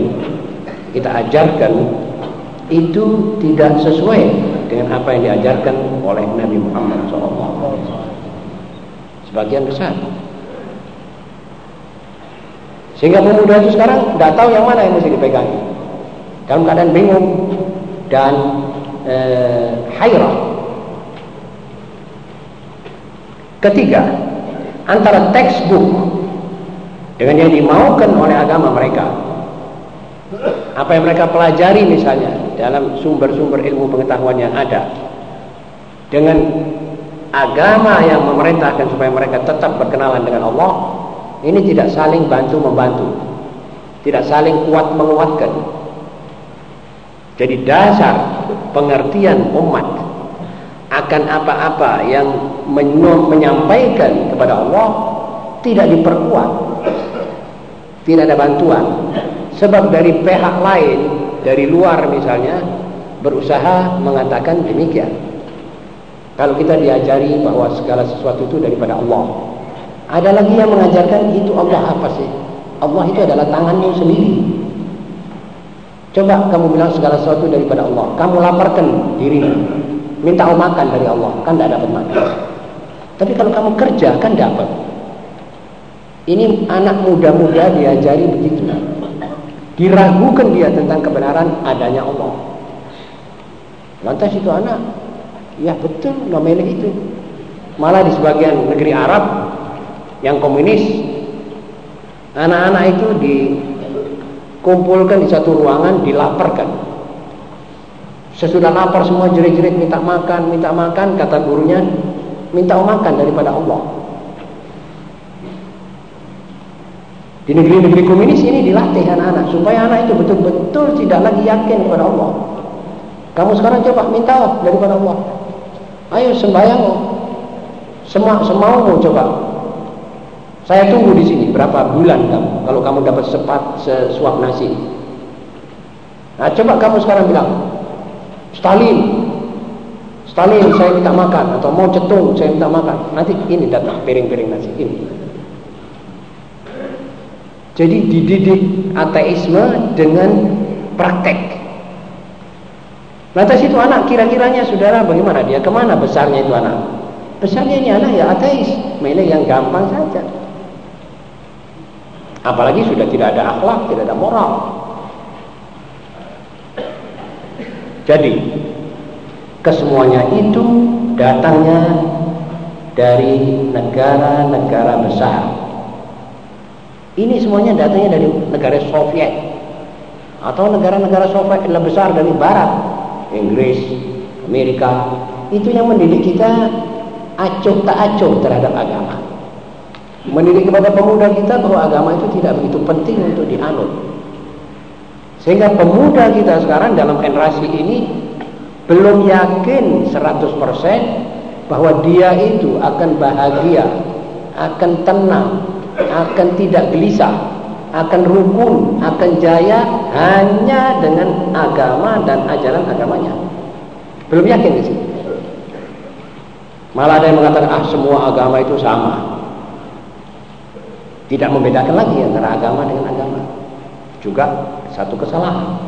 kita ajarkan, itu tidak sesuai dengan apa yang diajarkan oleh Nabi Muhammad SAW. Sebagian besar. Sehingga pemuda itu sekarang tidak tahu yang mana yang mesti dipegang. Dalam keadaan bingung, dan e, hairah. Ketiga, antara textbook dengan yang dimaukan oleh agama mereka. Apa yang mereka pelajari misalnya dalam sumber-sumber ilmu pengetahuan yang ada dengan agama yang memerintahkan supaya mereka tetap berkenalan dengan Allah ini tidak saling bantu membantu tidak saling kuat menguatkan jadi dasar pengertian umat akan apa-apa yang menyampaikan kepada Allah tidak diperkuat. Tidak ada bantuan. Sebab dari pihak lain, dari luar misalnya, berusaha mengatakan demikian. Kalau kita diajari bahwa segala sesuatu itu daripada Allah. Ada lagi yang mengajarkan itu Allah apa sih? Allah itu adalah tanganmu sendiri. Coba kamu bilang segala sesuatu daripada Allah. Kamu laparkan dirimu. Minta makan dari Allah. Kan tidak dapat makan. Tapi kalau kamu kerja kan dapat. Ini anak muda-muda diajari begitu. Diragukan dia tentang kebenaran adanya Allah. Lantas itu anak. Ya betul nomele itu. Malah di sebagian negeri Arab yang komunis. Anak-anak itu di kumpulkan di satu ruangan dilaparkan. Sesudah lapar semua jerit-jerit minta makan minta makan kata gurunya minta makan daripada Allah. Di negeri-negeri komunis ini dilatih anak-anak supaya anak itu betul-betul tidak lagi yakin kepada Allah. Kamu sekarang coba minta daripada Allah. Ayo sembahyang semua semaumu coba saya tunggu di sini berapa bulan kamu kalau kamu dapat sepat sesuap nasi. Nah, coba kamu sekarang bilang, Stalin, Stalin saya minta makan atau mau cetung saya minta makan. Nanti ini datang piring-piring nasi ini. Jadi dididik ateisme dengan praktek. Lantas itu anak kira-kiranya saudara bagaimana dia ke mana besarnya itu anak? Besarnya ini anak ya ateis, milih yang gampang saja. Apalagi sudah tidak ada akhlak, tidak ada moral. Jadi, kesemuanya itu datangnya dari negara-negara besar. Ini semuanya datangnya dari negara Soviet atau negara-negara Soviet yang besar dari Barat, Inggris, Amerika. Itu yang mendidik kita acuh tak acuh terhadap agama mendidik kepada pemuda kita bahwa agama itu tidak begitu penting untuk dianut sehingga pemuda kita sekarang dalam generasi ini belum yakin 100% bahwa dia itu akan bahagia, akan tenang, akan tidak gelisah, akan rukun, akan jaya hanya dengan agama dan ajaran agamanya. Belum yakin di sini. Malah ada yang mengatakan ah semua agama itu sama. Tidak membedakan lagi antara agama dengan agama. Juga satu kesalahan.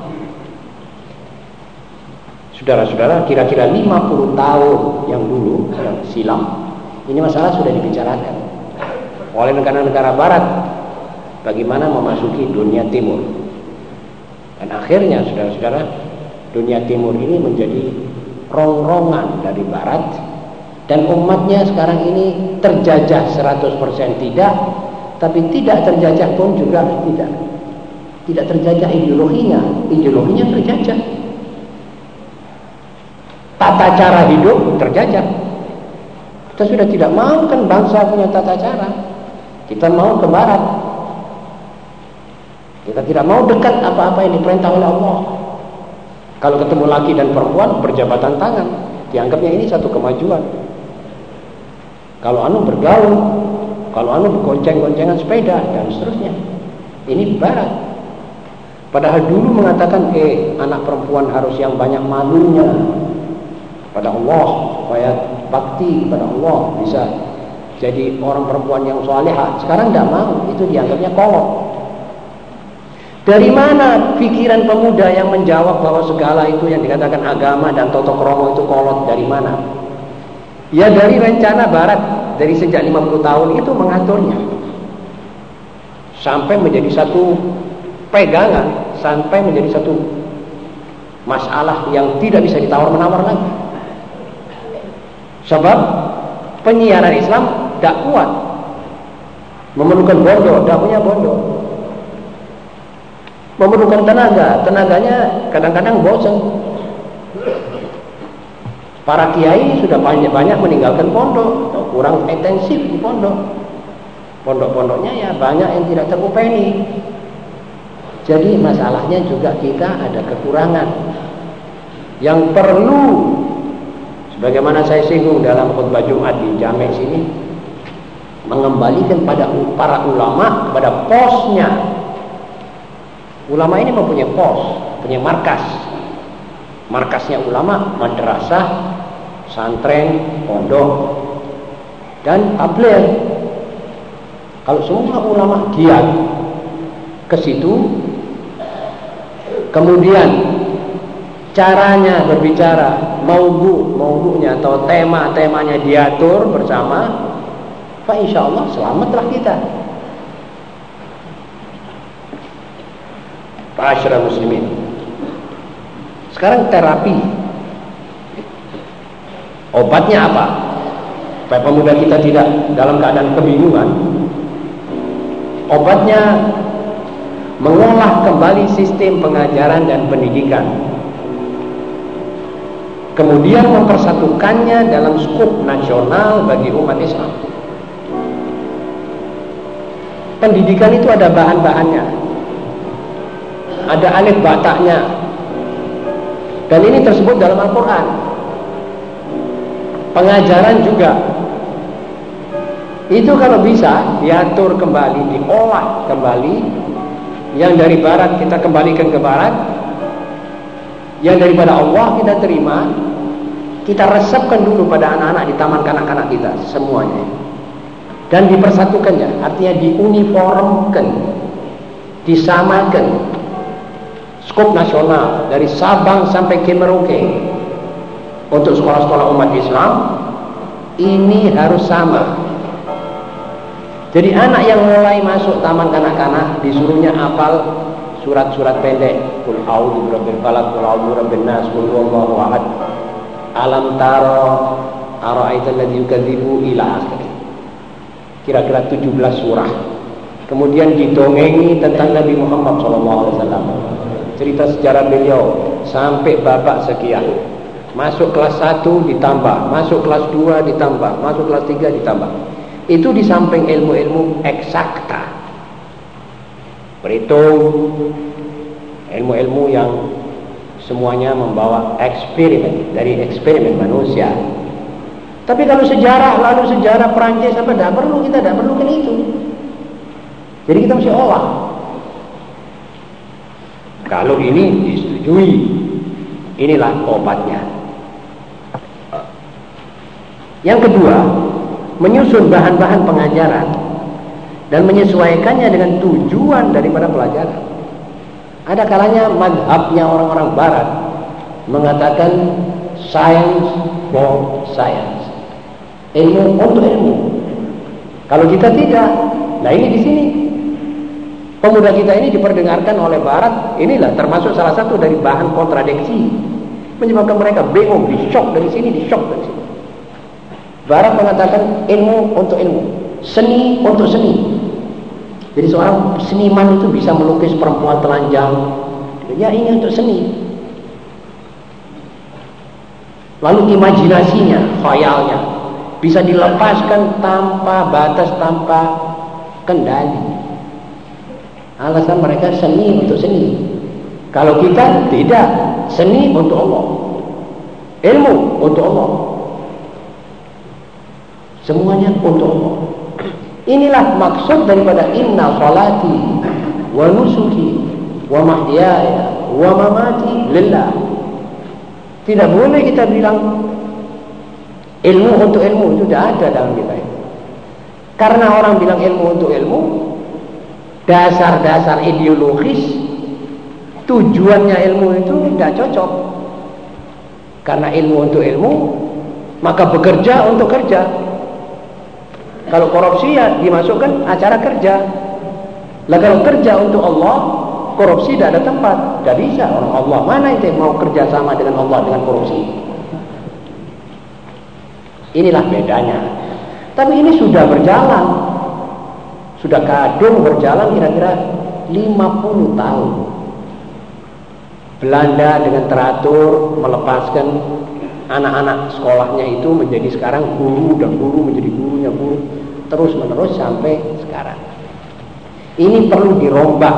Saudara-saudara, kira-kira 50 tahun yang dulu yang silam, ini masalah sudah dibicarakan oleh negara-negara barat bagaimana memasuki dunia timur. Dan akhirnya saudara-saudara, dunia timur ini menjadi rongrongan dari barat dan umatnya sekarang ini terjajah 100% tidak tapi tidak terjajah pun juga tidak. Tidak terjajah ideologinya. Ideologinya terjajah. Tata cara hidup terjajah. Kita sudah tidak mau kan bangsa punya tata cara. Kita mau ke barat. Kita tidak mau dekat apa-apa yang diperintah oleh Allah. Kalau ketemu laki dan perempuan berjabatan tangan, dianggapnya ini satu kemajuan. Kalau anu bergaul, kalau anu gonceng-goncengan sepeda dan seterusnya. Ini barat. Padahal dulu mengatakan, eh anak perempuan harus yang banyak malunya pada Allah supaya bakti kepada Allah bisa jadi orang perempuan yang soleha. Sekarang tidak mau, itu dianggapnya kolot. Dari mana pikiran pemuda yang menjawab bahwa segala itu yang dikatakan agama dan toto kromo itu kolot dari mana? Ya dari rencana barat dari sejak 50 tahun itu mengaturnya. Sampai menjadi satu pegangan, sampai menjadi satu masalah yang tidak bisa ditawar-menawar lagi. Sebab penyiaran Islam tidak kuat. Memerlukan bondo, tidak punya bondo memerlukan tenaga tenaganya kadang-kadang bosan para kiai sudah banyak-banyak meninggalkan pondok. Kurang intensif di pondok. Pondok-pondoknya ya banyak yang tidak terupeni jadi masalahnya juga kita ada kekurangan. Yang perlu sebagaimana saya singgung dalam khutbah Jumat di Jamek sini mengembalikan pada para ulama kepada posnya. Ulama ini mempunyai pos, punya markas. Markasnya ulama, madrasah, santren, pondok, dan tabligh. Kalau semua ulama giat ke situ, kemudian caranya berbicara, maubu, maubunya atau tema-temanya diatur bersama, Pak insya Allah selamatlah kita. Ma'asyiral muslimin. Sekarang terapi. Obatnya apa? Supaya pemuda kita tidak dalam keadaan kebingungan. Obatnya mengolah kembali sistem pengajaran dan pendidikan. Kemudian mempersatukannya dalam skup nasional bagi umat Islam. Pendidikan itu ada bahan-bahannya ada alif bataknya dan ini tersebut dalam Al-Quran. Pengajaran juga. Itu kalau bisa diatur kembali diolah kembali. Yang dari barat kita kembalikan ke barat. Yang daripada Allah kita terima. Kita resepkan dulu pada anak-anak di taman kanak-kanak kita semuanya. Dan dipersatukannya artinya diuniformkan disamakan skop nasional dari Sabang sampai ke Merauke untuk sekolah-sekolah umat Islam ini harus sama. Jadi anak yang mulai masuk taman kanak-kanak disuruhnya apal surat-surat pendek. Kul a'udzu birabbil falaq kul a'udzu birabbin nas kul huwallahu ahad. Alam taro ara'aital ladzi yukadzibu ila akhir kira-kira 17 surah. Kemudian didongengi tentang Nabi Muhammad SAW cerita sejarah beliau sampai babak sekian. Masuk kelas 1 ditambah masuk kelas 2 ditambah masuk kelas 3 ditambah. Itu di samping ilmu-ilmu eksakta. Berhitung ilmu-ilmu yang semuanya membawa eksperimen dari eksperimen manusia. Tapi kalau sejarah, lalu sejarah Perancis apa? Tidak perlu kita tidak perlukan itu. Jadi kita mesti olah. Kalau ini disetujui, inilah obatnya. Yang kedua, menyusun bahan-bahan pengajaran dan menyesuaikannya dengan tujuan daripada pelajaran. Ada kalanya madhabnya orang-orang barat mengatakan science for science. Ilmu untuk ilmu. Kalau kita tidak, nah ini di sini. Pemuda kita ini diperdengarkan oleh barat, inilah termasuk salah satu dari bahan kontradiksi. Menyebabkan mereka bingung, di shock dari sini, di shock dari sini. Barat mengatakan ilmu untuk ilmu, seni untuk seni. Jadi seorang seniman itu bisa melukis perempuan telanjang. Ya ini untuk seni. Lalu imajinasinya, khayalnya bisa dilepaskan tanpa batas, tanpa kendali. Alasan mereka seni untuk seni. Kalau kita tidak, seni untuk Allah. Ilmu untuk Allah. Semuanya untuk Allah. Inilah maksud daripada inna salati wa nusuki wa mahyaya wa mamati lillah. Tidak boleh kita bilang ilmu untuk ilmu itu tidak ada dalam kita. Karena orang bilang ilmu untuk ilmu, dasar-dasar ideologis tujuannya ilmu itu tidak cocok. Karena ilmu untuk ilmu, maka bekerja untuk kerja. Kalau korupsi ya dimasukkan acara kerja. Lah kalau kerja untuk Allah, korupsi tidak ada tempat. Tidak bisa orang Allah. Mana itu mau kerja sama dengan Allah dengan korupsi? Inilah bedanya. Tapi ini sudah berjalan. Sudah kadung berjalan kira-kira 50 tahun. Belanda dengan teratur melepaskan anak-anak sekolahnya itu menjadi sekarang guru dan guru menjadi gurunya guru terus menerus sampai sekarang. Ini perlu dirombak.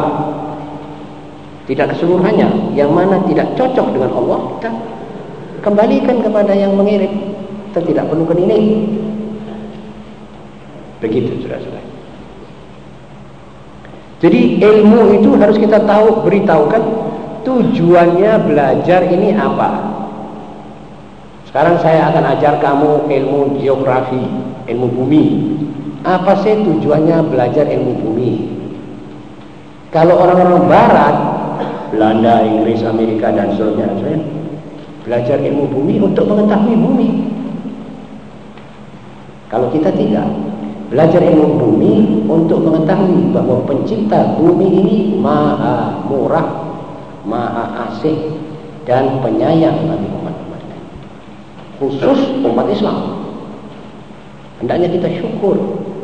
Tidak keseluruhannya. Yang mana tidak cocok dengan Allah, kita kembalikan kepada yang mengirim. Kita tidak perlukan ini. Begitu sudah-sudah. Jadi ilmu itu harus kita tahu, beritahukan tujuannya belajar ini apa. Sekarang saya akan ajar kamu ilmu geografi, ilmu bumi. Apa sih tujuannya belajar ilmu bumi? Kalau orang-orang barat, Belanda, Inggris, Amerika dan seterusnya, belajar ilmu bumi untuk mengetahui bumi. Kalau kita tidak, belajar ilmu bumi untuk mengetahui bahwa pencipta bumi ini maha murah, maha asih dan penyayang bagi umat khusus umat Islam. Hendaknya kita syukur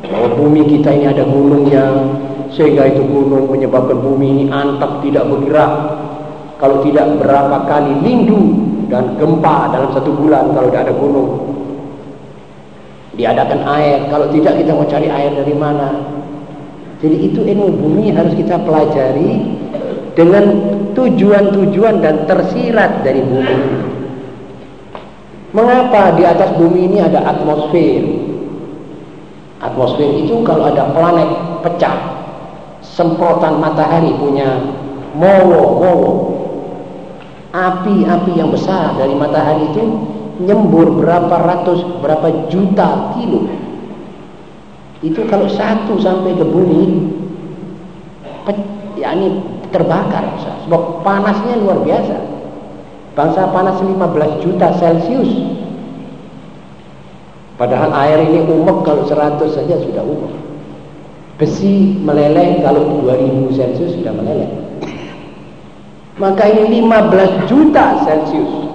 bahwa bumi kita ini ada gunungnya sehingga itu gunung menyebabkan bumi ini antap tidak bergerak. Kalau tidak berapa kali lindu dan gempa dalam satu bulan kalau tidak ada gunung. Diadakan air, kalau tidak kita mau cari air dari mana? Jadi itu ilmu bumi harus kita pelajari dengan tujuan-tujuan dan tersirat dari bumi. Mengapa di atas bumi ini ada atmosfer? Atmosfer itu kalau ada planet pecah, semprotan matahari punya mowo, mowo. Api-api yang besar dari matahari itu nyembur berapa ratus, berapa juta kilo. Itu kalau satu sampai ke bumi, ya ini terbakar. Sebab panasnya luar biasa. Bangsa panas 15 juta Celcius. Padahal air ini umek kalau 100 saja sudah umek. Besi meleleh kalau 2000 Celcius sudah meleleh. Maka ini 15 juta Celcius.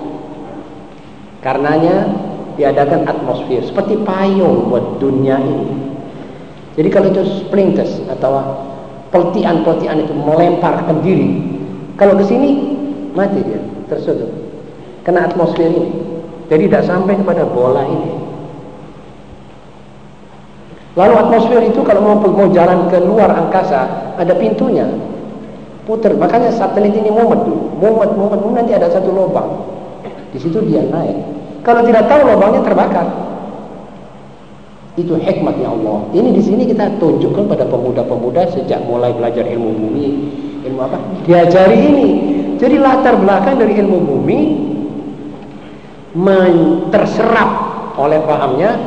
Karenanya diadakan atmosfer seperti payung buat dunia ini. Jadi kalau itu splinters atau peltian-peltian itu melemparkan diri, kalau ke sini mati dia tersudut kena atmosfer ini. Jadi tidak sampai kepada bola ini. Lalu atmosfer itu kalau mau, mau jalan ke luar angkasa ada pintunya. Putar makanya satelit ini mumet dulu mumet mumet. Nanti ada satu lubang. Di situ dia naik kalau tidak tahu lubangnya terbakar Itu hikmatnya Allah. Ini di sini kita tunjukkan pada pemuda-pemuda sejak mulai belajar ilmu bumi, ilmu apa? Diajari ini. Jadi latar belakang dari ilmu bumi terserap oleh pahamnya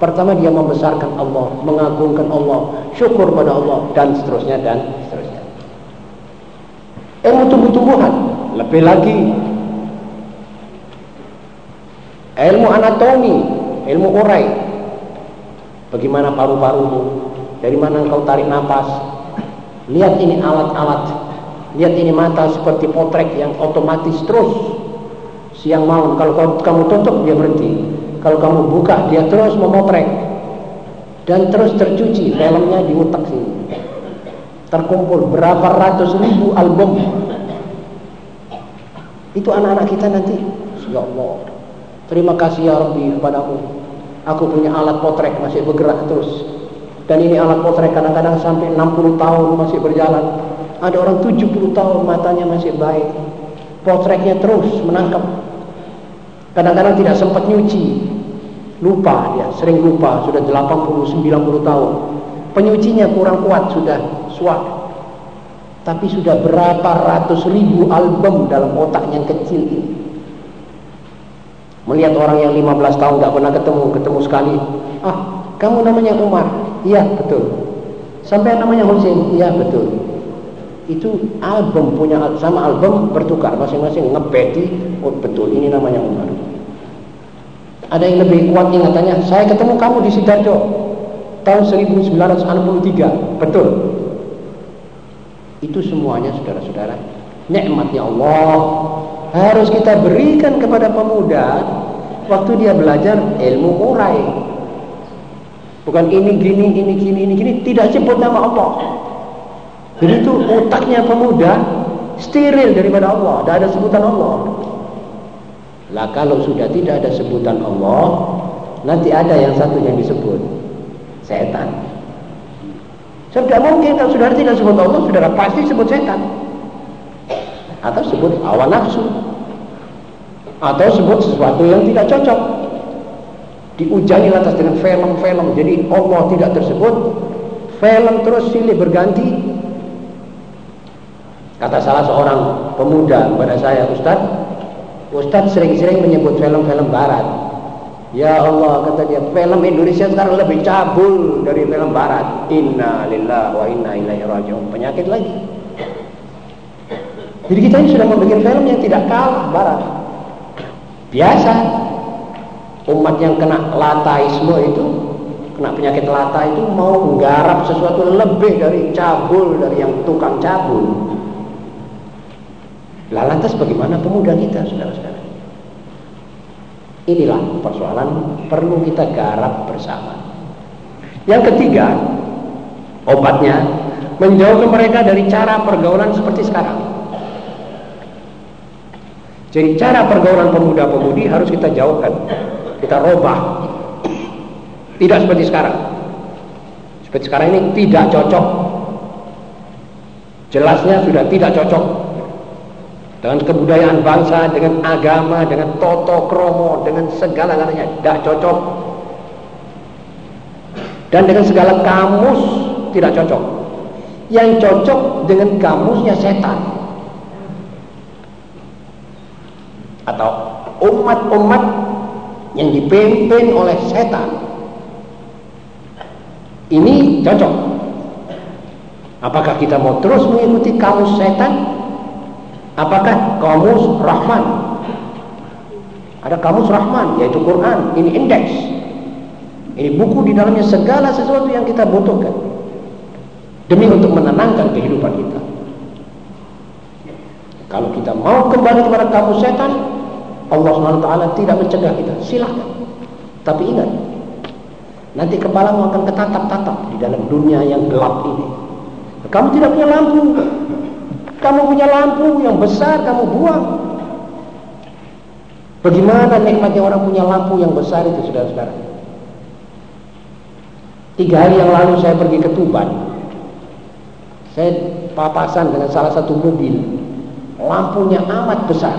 pertama dia membesarkan Allah mengagungkan Allah syukur pada Allah dan seterusnya dan seterusnya ilmu tumbuh-tumbuhan lebih lagi ilmu anatomi ilmu urai. Bagaimana paru-parumu dari mana engkau tarik nafas lihat ini alat-alat. Lihat ini mata seperti potrek yang otomatis terus. Siang malam kalau kamu tutup dia berhenti. Kalau kamu buka dia terus memotret. Dan terus tercuci filmnya di otak sini. Terkumpul berapa ratus ribu album. Itu anak-anak kita nanti. Ya Allah terima kasih ya Rabbi kepadamu aku punya alat potret masih bergerak terus dan ini alat potret kadang-kadang sampai 60 tahun masih berjalan ada orang 70 tahun matanya masih baik potretnya terus menangkap Kadang-kadang tidak sempat nyuci. Lupa dia, sering lupa, sudah 80 90 tahun. Penyucinya kurang kuat sudah suat. Tapi sudah berapa ratus ribu album dalam otak yang kecil ini. Melihat orang yang 15 tahun tidak pernah ketemu, ketemu sekali. Ah, kamu namanya Umar? Iya, betul. Sampai namanya Husin? Iya, betul. Itu album punya sama album bertukar masing-masing ngebeti. Oh betul, ini namanya Umar. Ada yang lebih kuat ingatannya, saya ketemu kamu di Sidoarjo tahun 1963. Betul. Itu semuanya saudara-saudara, nikmatnya Allah harus kita berikan kepada pemuda waktu dia belajar ilmu urai. Bukan ini gini, ini gini, ini gini, tidak sebut nama Allah. Jadi itu otaknya pemuda steril daripada Allah, tidak ada sebutan Allah. Lah kalau sudah tidak ada sebutan Allah, nanti ada yang satu yang disebut setan. Sudah mungkin kalau sudah tidak sebut Allah, sudah pasti sebut setan. Atau sebut awan nafsu. Atau sebut sesuatu yang tidak cocok. Diujani lantas dengan film-film. Jadi Allah tidak tersebut. Film terus silih berganti. Kata salah seorang pemuda kepada saya, Ustadz, Ustadz sering-sering menyebut film-film barat. Ya Allah, kata dia, film Indonesia sekarang lebih cabul dari film barat. Inna lillahi wa inna ilaihi raji'un. Penyakit lagi. Jadi kita ini sudah membuat film yang tidak kalah barat. Biasa. Umat yang kena lataisme itu, kena penyakit lata itu mau menggarap sesuatu lebih dari cabul, dari yang tukang cabul. Lah lantas bagaimana pemuda kita, saudara-saudara? Inilah persoalan perlu kita garap bersama. Yang ketiga, obatnya menjauhkan mereka dari cara pergaulan seperti sekarang. Jadi cara pergaulan pemuda-pemudi harus kita jauhkan, kita robah. Tidak seperti sekarang. Seperti sekarang ini tidak cocok. Jelasnya sudah tidak cocok dengan kebudayaan bangsa, dengan agama, dengan toto kromo, dengan segala-galanya tidak cocok. Dan dengan segala kamus tidak cocok. Yang cocok dengan kamusnya setan. Atau umat-umat yang dipimpin oleh setan. Ini cocok. Apakah kita mau terus mengikuti kamus setan Apakah kamus Rahman? Ada kamus Rahman yaitu Quran, ini indeks. Ini buku di dalamnya segala sesuatu yang kita butuhkan demi untuk menenangkan kehidupan kita. Kalau kita mau kembali kepada kamus setan, Allah SWT tidak mencegah kita. Silahkan. Tapi ingat, nanti kepalamu akan ketatap-tatap di dalam dunia yang gelap ini. Kamu tidak punya lampu, kamu punya lampu yang besar, kamu buang. Bagaimana nikmatnya orang punya lampu yang besar itu saudara-saudara? Tiga hari yang lalu saya pergi ke Tuban. Saya papasan dengan salah satu mobil. Lampunya amat besar.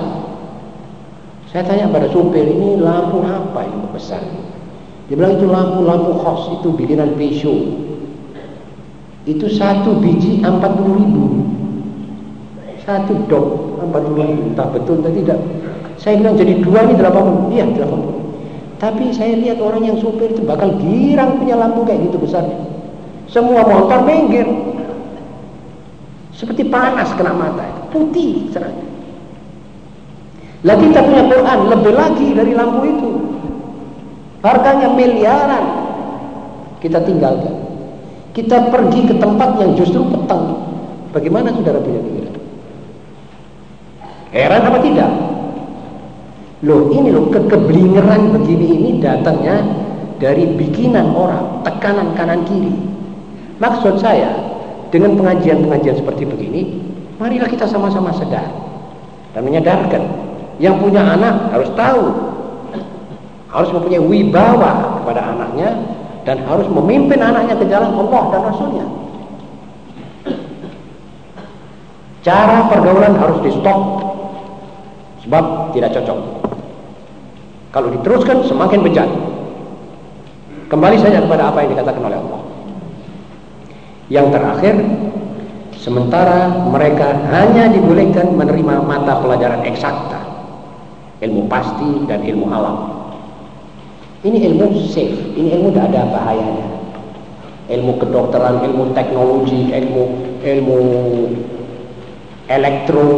Saya tanya pada supir, ini lampu apa yang besar? Dia bilang itu lampu-lampu khos itu bikinan Peugeot. Itu satu biji 40 ribu. Satu dok 40 ribu. Entah betul tidak. Saya bilang jadi dua ini 80. Iya 80. Tapi saya lihat orang yang supir itu bakal girang punya lampu kayak gitu besarnya. Semua motor minggir. Seperti panas kena mata. Putih cerahnya. Lah kita punya Quran lebih lagi dari lampu itu. Harganya miliaran. Kita tinggalkan. Kita pergi ke tempat yang justru petang. Bagaimana saudara punya pikiran? Heran apa tidak? Loh ini loh kekeblingeran begini ini datangnya dari bikinan orang, tekanan kanan kiri. Maksud saya dengan pengajian-pengajian seperti begini, marilah kita sama-sama sadar dan menyadarkan yang punya anak harus tahu harus mempunyai wibawa kepada anaknya dan harus memimpin anaknya ke jalan Allah dan Rasulnya. Cara pergaulan harus di stop sebab tidak cocok. Kalau diteruskan semakin bejat. Kembali saja kepada apa yang dikatakan oleh Allah. Yang terakhir, sementara mereka hanya dibolehkan menerima mata pelajaran eksakta, ilmu pasti dan ilmu alam. Ini ilmu safe, ini ilmu tidak ada bahayanya. Ilmu kedokteran, ilmu teknologi, ilmu ilmu elektro,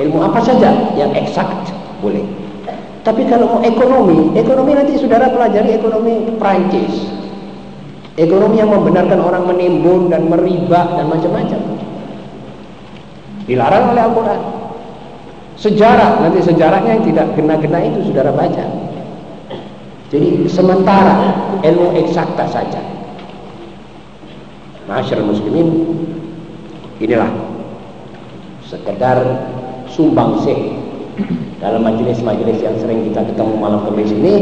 ilmu apa saja yang eksakt boleh. Tapi kalau mau ekonomi, ekonomi nanti saudara pelajari ekonomi Prancis. Ekonomi yang membenarkan orang menimbun dan meriba dan macam-macam. Dilarang oleh Al-Quran. Sejarah, nanti sejarahnya yang tidak gena-gena itu saudara baca. Jadi sementara ilmu eksakta saja. Masyarakat muslimin, inilah sekedar sumbangsih dalam majelis-majelis yang sering kita ketemu malam kemis ini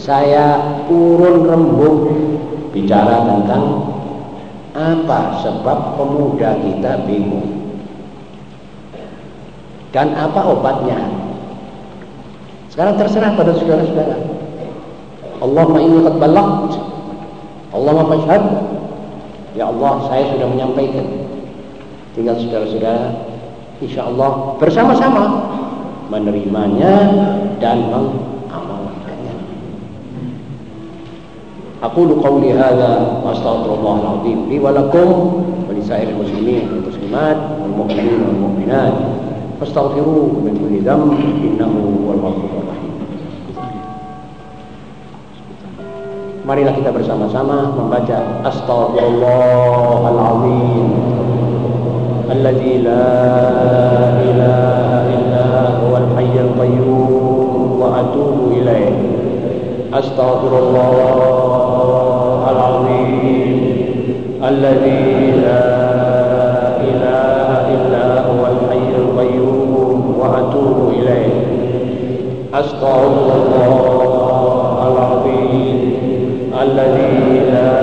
saya urun rembuk bicara tentang apa sebab pemuda kita bingung. Dan apa obatnya? Sekarang terserah pada saudara-saudara. Allahumma inni qad ballagt. Allahumma fashhad. Ya Allah saya sudah menyampaikan. Tinggal saudara-saudara insyaallah bersama-sama menerimanya dan mengamalkannya أقول قولي هذا وأستغفر الله العظيم لي ولكم ولسائر المسلمين والمسلمات والمؤمنين والمؤمنات فاستغفروه من كل ذنب إنه هو الغفور الرحيم Marilah kita bersama-sama membaca Astaghfirullahaladzim Alladzi la ilaha illa huwal hayyul qayyum wa atubu ilaih Astaghfirullahaladzim Alladzi la ilaha illa huwal hayyul qayyum wa atubu ilaih Astaghfirullahaladzim الذي لا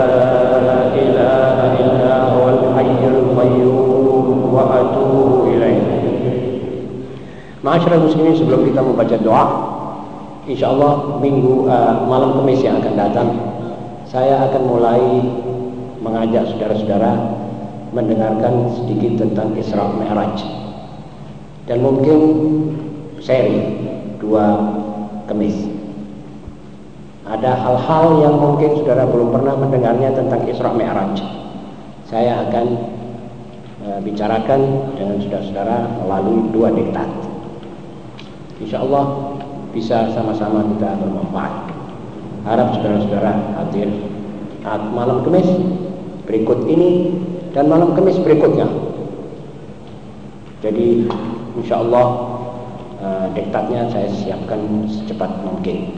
إله إلا هو الحي القيوم وأتوب إليه Masyarakat muslimin sebelum kita membaca doa Insya Allah minggu uh, malam kemis yang akan datang saya akan mulai mengajak saudara-saudara Mendengarkan sedikit tentang Isra Mi'raj Dan mungkin seri dua kemis ada hal-hal yang mungkin saudara belum pernah mendengarnya tentang Isra Mi'raj. Saya akan e, bicarakan dengan saudara-saudara melalui dua diktat. Insya Allah bisa sama-sama kita bermanfaat harap saudara-saudara hadir malam kemis berikut ini dan malam kemis berikutnya. Jadi insya Allah uh, eh, diktatnya saya siapkan secepat mungkin.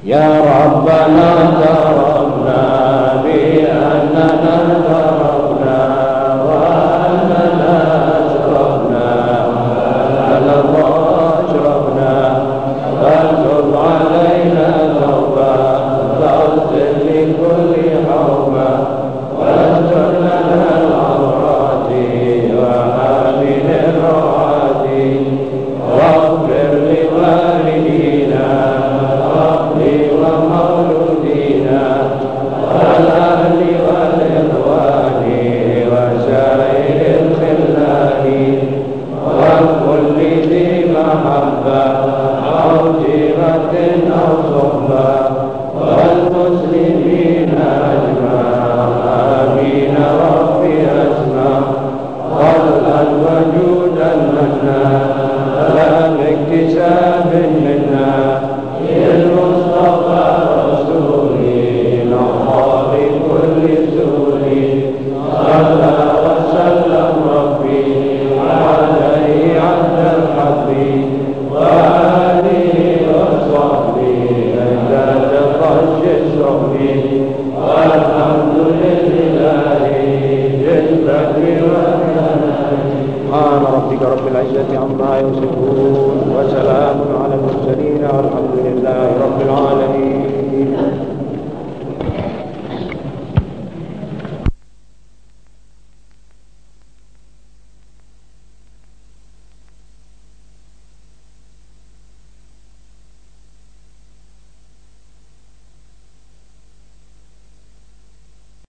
Ya Rabbana ya tarabna bi annana